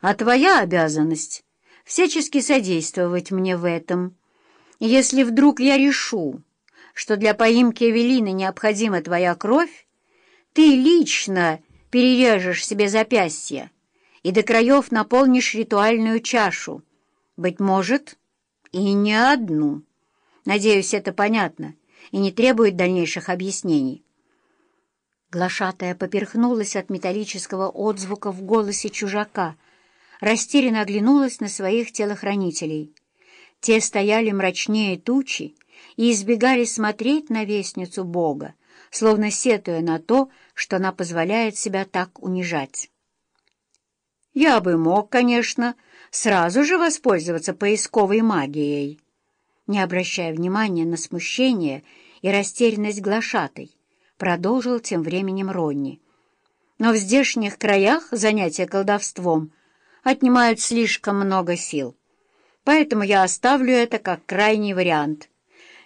а твоя обязанность — всячески содействовать мне в этом. Если вдруг я решу, что для поимки Эвелины необходима твоя кровь, ты лично перережешь себе запястье и до краев наполнишь ритуальную чашу, быть может, и не одну. Надеюсь, это понятно и не требует дальнейших объяснений. Глашатая поперхнулась от металлического отзвука в голосе чужака, растерянно оглянулась на своих телохранителей. Те стояли мрачнее тучи и избегали смотреть на вестницу Бога, словно сетуя на то, что она позволяет себя так унижать. «Я бы мог, конечно, сразу же воспользоваться поисковой магией», не обращая внимания на смущение и растерянность глашатой, продолжил тем временем Ронни. «Но в здешних краях занятия колдовством отнимают слишком много сил, поэтому я оставлю это как крайний вариант.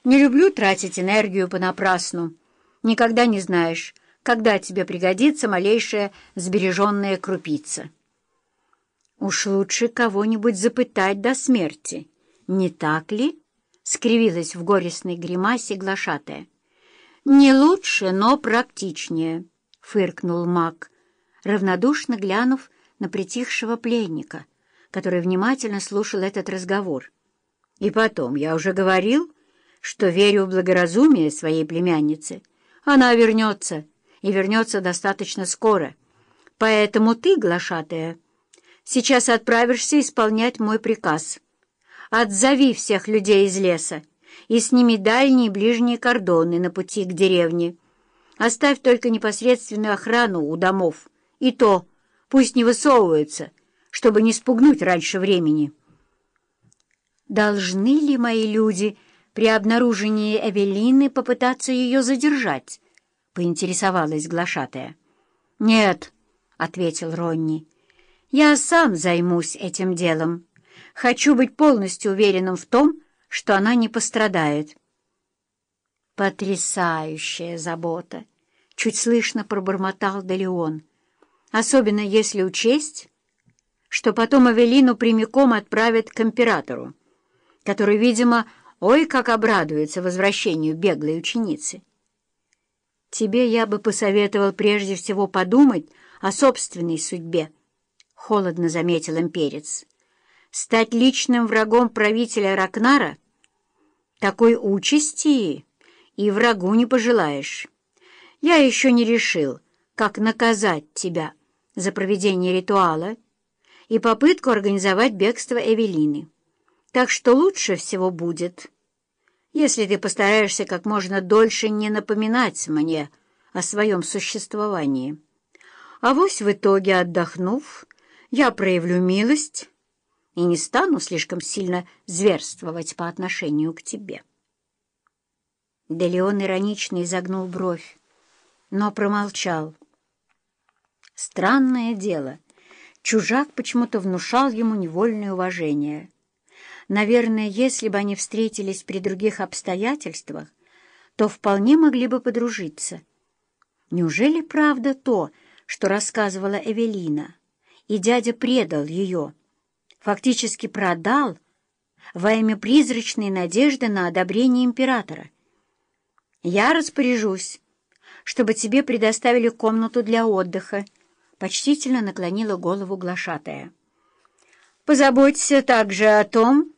Не люблю тратить энергию понапрасну. Никогда не знаешь, когда тебе пригодится малейшая сбереженная крупица». «Уж лучше кого-нибудь запытать до смерти, не так ли?» — скривилась в горестной гримасе глашатая. «Не лучше, но практичнее», — фыркнул маг, равнодушно глянув на притихшего пленника, который внимательно слушал этот разговор. «И потом, я уже говорил, что верю в благоразумие своей племянницы. Она вернется, и вернется достаточно скоро. Поэтому ты, глашатая, сейчас отправишься исполнять мой приказ. Отзови всех людей из леса и сними дальние и ближние кордоны на пути к деревне. Оставь только непосредственную охрану у домов. И то, пусть не высовываются, чтобы не спугнуть раньше времени. Должны ли мои люди при обнаружении Эвелины попытаться ее задержать? — поинтересовалась глашатая. «Нет», — ответил Ронни, — «я сам займусь этим делом. Хочу быть полностью уверенным в том, что она не пострадает. Потрясающая забота! Чуть слышно пробормотал Делеон. Особенно если учесть, что потом Авелину прямиком отправят к императору, который, видимо, ой, как обрадуется возвращению беглой ученицы. Тебе я бы посоветовал прежде всего подумать о собственной судьбе, — холодно заметил имперец. Стать личным врагом правителя Ракнара — такой участи и врагу не пожелаешь. Я еще не решил, как наказать тебя за проведение ритуала и попытку организовать бегство Эвелины. Так что лучше всего будет, если ты постараешься как можно дольше не напоминать мне о своем существовании. А вось в итоге, отдохнув, я проявлю милость и не стану слишком сильно зверствовать по отношению к тебе. Да иронично изогнул бровь, но промолчал. Странное дело, чужак почему-то внушал ему невольное уважение. Наверное, если бы они встретились при других обстоятельствах, то вполне могли бы подружиться. Неужели правда то, что рассказывала Эвелина, и дядя предал ее, фактически продал во имя призрачной надежды на одобрение императора. Я распоряжусь, чтобы тебе предоставили комнату для отдыха, почтительно наклонила голову глашатая. Позаботься также о том,